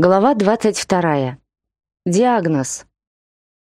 Глава 22. Диагноз.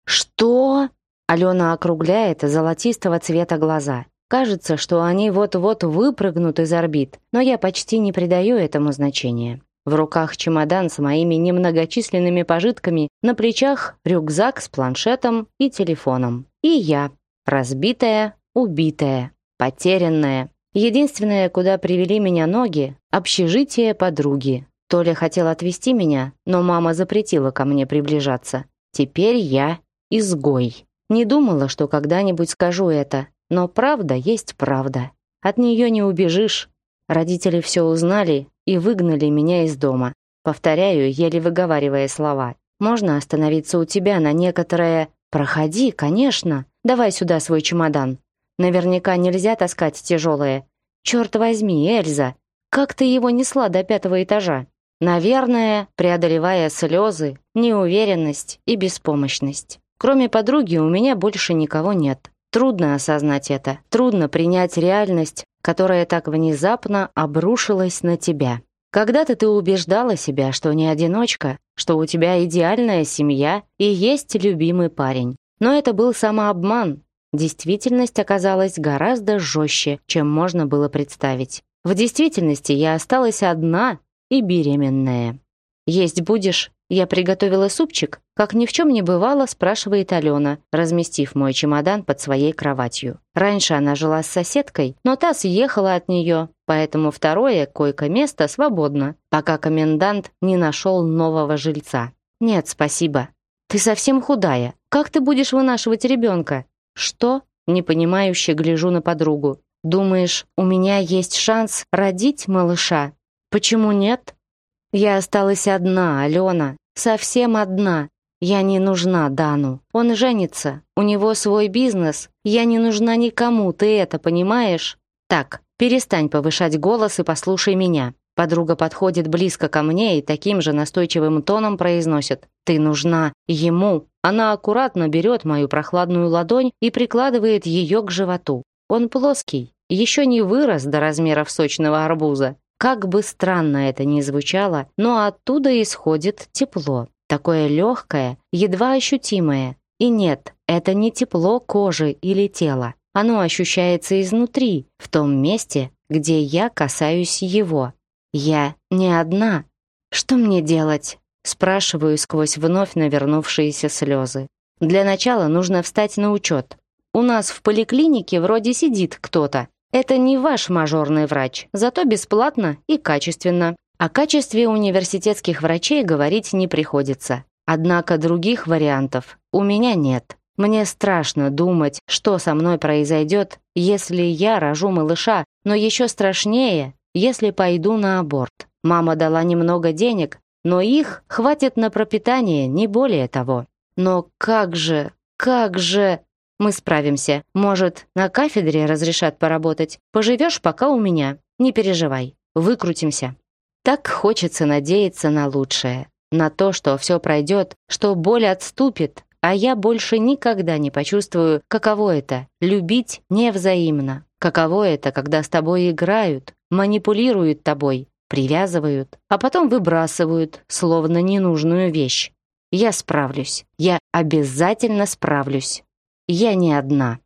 Что? Алена округляет золотистого цвета глаза. Кажется, что они вот-вот выпрыгнут из орбит, но я почти не придаю этому значения. В руках чемодан с моими немногочисленными пожитками, на плечах рюкзак с планшетом и телефоном. И я. Разбитая, убитая, потерянная. Единственное, куда привели меня ноги – общежитие подруги, Толя хотел отвезти меня, но мама запретила ко мне приближаться. Теперь я изгой. Не думала, что когда-нибудь скажу это, но правда есть правда. От нее не убежишь. Родители все узнали и выгнали меня из дома. Повторяю, еле выговаривая слова. «Можно остановиться у тебя на некоторое...» «Проходи, конечно. Давай сюда свой чемодан. Наверняка нельзя таскать тяжелое. Черт возьми, Эльза, как ты его несла до пятого этажа?» Наверное, преодолевая слезы, неуверенность и беспомощность. Кроме подруги у меня больше никого нет. Трудно осознать это, трудно принять реальность, которая так внезапно обрушилась на тебя. Когда-то ты убеждала себя, что не одиночка, что у тебя идеальная семья и есть любимый парень. Но это был самообман. Действительность оказалась гораздо жестче, чем можно было представить. В действительности я осталась одна и беременная. «Есть будешь?» «Я приготовила супчик», — как ни в чем не бывало, спрашивает Алена, разместив мой чемодан под своей кроватью. Раньше она жила с соседкой, но та съехала от нее, поэтому второе койко-место свободно, пока комендант не нашел нового жильца. «Нет, спасибо». «Ты совсем худая. Как ты будешь вынашивать ребенка?» «Что?» — непонимающе гляжу на подругу. «Думаешь, у меня есть шанс родить малыша?» Почему нет? Я осталась одна, Алена. Совсем одна. Я не нужна Дану. Он женится. У него свой бизнес. Я не нужна никому, ты это понимаешь? Так, перестань повышать голос и послушай меня. Подруга подходит близко ко мне и таким же настойчивым тоном произносит «Ты нужна ему». Она аккуратно берет мою прохладную ладонь и прикладывает ее к животу. Он плоский, еще не вырос до размеров сочного арбуза, как бы странно это ни звучало, но оттуда исходит тепло, такое легкое, едва ощутимое. И нет, это не тепло кожи или тела. Оно ощущается изнутри, в том месте, где я касаюсь его. Я не одна. Что мне делать? Спрашиваю сквозь вновь навернувшиеся слезы. Для начала нужно встать на учет. У нас в поликлинике вроде сидит кто-то, это не ваш мажорный врач, зато бесплатно и качественно. О качестве университетских врачей говорить не приходится. Однако других вариантов у меня нет. Мне страшно думать, что со мной произойдет, если я рожу малыша, но еще страшнее, если пойду на аборт. Мама дала немного денег, но их хватит на пропитание, не более того. Но как же, как же... Мы справимся. Может, на кафедре разрешат поработать. Поживешь пока у меня. Не переживай. Выкрутимся. Так хочется надеяться на лучшее. На то, что все пройдет, что боль отступит, а я больше никогда не почувствую, каково это — любить невзаимно. Каково это, когда с тобой играют, манипулируют тобой, привязывают, а потом выбрасывают, словно ненужную вещь. Я справлюсь. Я обязательно справлюсь я не одна.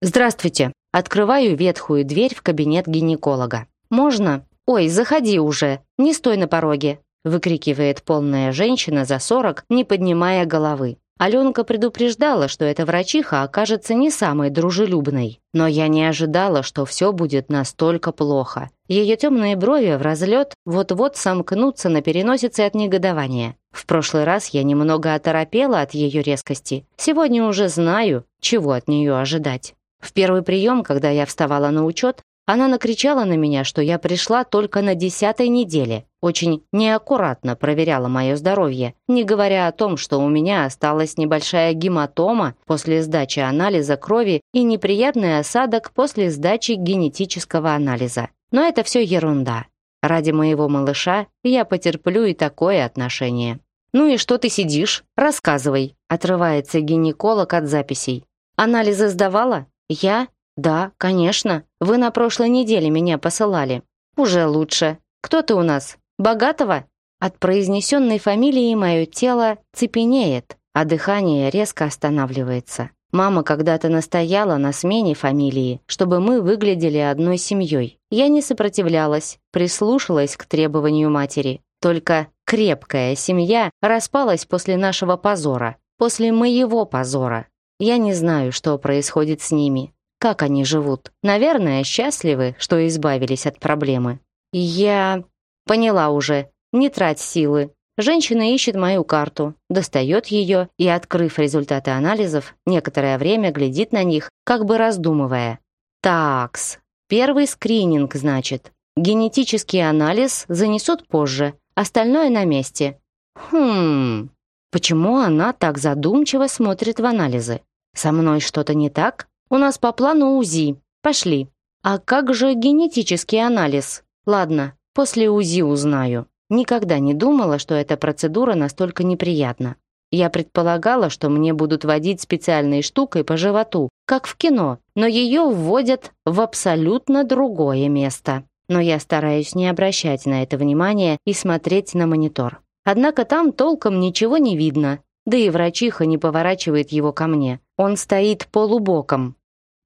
Здравствуйте. Открываю ветхую дверь в кабинет гинеколога. Можно? Ой, заходи уже. Не стой на пороге, выкрикивает полная женщина за 40, не поднимая головы. Аленка предупреждала, что эта врачиха окажется не самой дружелюбной. Но я не ожидала, что все будет настолько плохо. Ее темные брови в разлет вот-вот сомкнутся на переносице от негодования. В прошлый раз я немного оторопела от ее резкости. Сегодня уже знаю, чего от нее ожидать. В первый прием, когда я вставала на учет, она накричала на меня, что я пришла только на десятой неделе, очень неаккуратно проверяла мое здоровье, не говоря о том, что у меня осталась небольшая гематома после сдачи анализа крови и неприятный осадок после сдачи генетического анализа. Но это все ерунда. Ради моего малыша я потерплю и такое отношение. «Ну и что ты сидишь? Рассказывай», — отрывается гинеколог от записей. «Анализы сдавала? Я? Да, конечно. Вы на прошлой неделе меня посылали». «Уже лучше. Кто ты у нас? Богатого от произнесенной фамилии мое тело цепенеет, а дыхание резко останавливается. Мама когда-то настояла на смене фамилии, чтобы мы выглядели одной семьей. Я не сопротивлялась, прислушалась к требованию матери. Только крепкая семья распалась после нашего позора, после моего позора. Я не знаю, что происходит с ними, как они живут. Наверное, счастливы, что избавились от проблемы. Я Поняла уже. Не трать силы. Женщина ищет мою карту, достает ее и, открыв результаты анализов, некоторое время глядит на них, как бы раздумывая. Такс. Первый скрининг, значит. Генетический анализ занесут позже, остальное на месте. Хм. Почему она так задумчиво смотрит в анализы? Со мной что-то не так? У нас по плану УЗИ. Пошли. А как же генетический анализ? Ладно, После УЗИ узнаю. Никогда не думала, что эта процедура настолько неприятна. Я предполагала, что мне будут водить специальной штукой по животу, как в кино, но ее вводят в абсолютно другое место. Но я стараюсь не обращать на это внимания и смотреть на монитор. Однако там толком ничего не видно, да и врачиха не поворачивает его ко мне. Он стоит полубоком.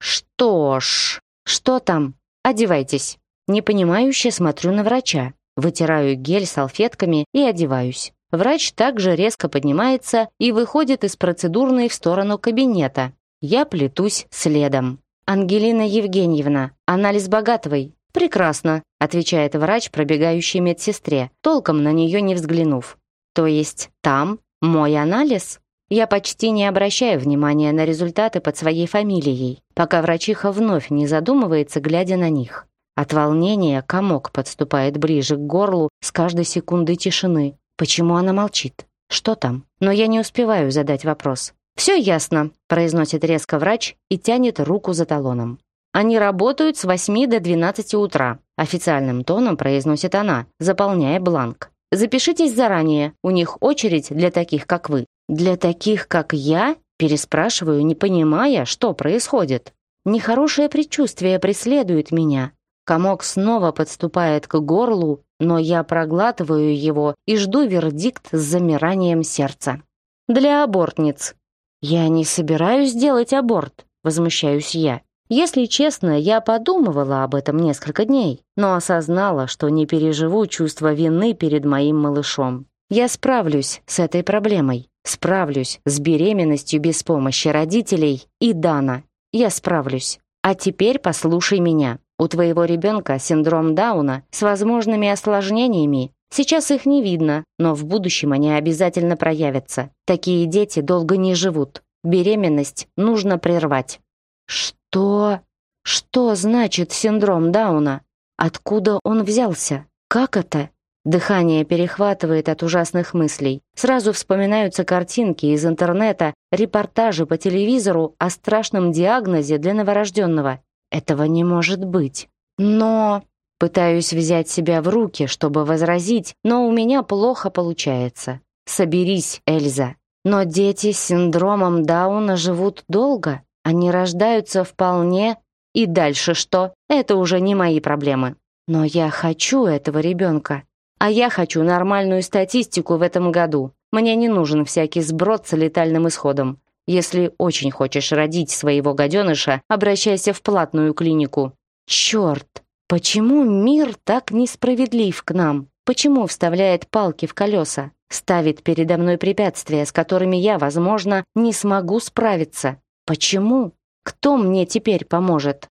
«Что ж, что там? Одевайтесь». Непонимающе смотрю на врача, вытираю гель салфетками и одеваюсь. Врач также резко поднимается и выходит из процедурной в сторону кабинета. Я плетусь следом. «Ангелина Евгеньевна, анализ богатовой». «Прекрасно», — отвечает врач, пробегающий медсестре, толком на нее не взглянув. «То есть там мой анализ?» Я почти не обращаю внимания на результаты под своей фамилией, пока врачиха вновь не задумывается, глядя на них. От волнения комок подступает ближе к горлу с каждой секунды тишины. Почему она молчит? Что там? Но я не успеваю задать вопрос. «Все ясно», – произносит резко врач и тянет руку за талоном. «Они работают с 8 до 12 утра», – официальным тоном произносит она, заполняя бланк. «Запишитесь заранее, у них очередь для таких, как вы». «Для таких, как я?» – переспрашиваю, не понимая, что происходит. Нехорошее предчувствие преследует меня. Комок снова подступает к горлу, но я проглатываю его и жду вердикт с замиранием сердца. Для абортниц. Я не собираюсь делать аборт, возмущаюсь я. Если честно, я подумывала об этом несколько дней, но осознала, что не переживу чувство вины перед моим малышом. Я справлюсь с этой проблемой. Справлюсь с беременностью без помощи родителей и Дана. Я справлюсь. А теперь послушай меня. У твоего ребенка синдром Дауна с возможными осложнениями. Сейчас их не видно, но в будущем они обязательно проявятся. Такие дети долго не живут. Беременность нужно прервать». «Что? Что значит синдром Дауна? Откуда он взялся? Как это?» Дыхание перехватывает от ужасных мыслей. Сразу вспоминаются картинки из интернета, репортажи по телевизору о страшном диагнозе для новорожденного этого не может быть. Но... Пытаюсь взять себя в руки, чтобы возразить, но у меня плохо получается. Соберись, Эльза. Но дети с синдромом Дауна живут долго. Они рождаются вполне. И дальше что? Это уже не мои проблемы. Но я хочу этого ребенка. А я хочу нормальную статистику в этом году. Мне не нужен всякий сброд с летальным исходом. Если очень хочешь родить своего гаденыша, обращайся в платную клинику». «Черт! Почему мир так несправедлив к нам? Почему вставляет палки в колеса? Ставит передо мной препятствия, с которыми я, возможно, не смогу справиться? Почему? Кто мне теперь поможет?»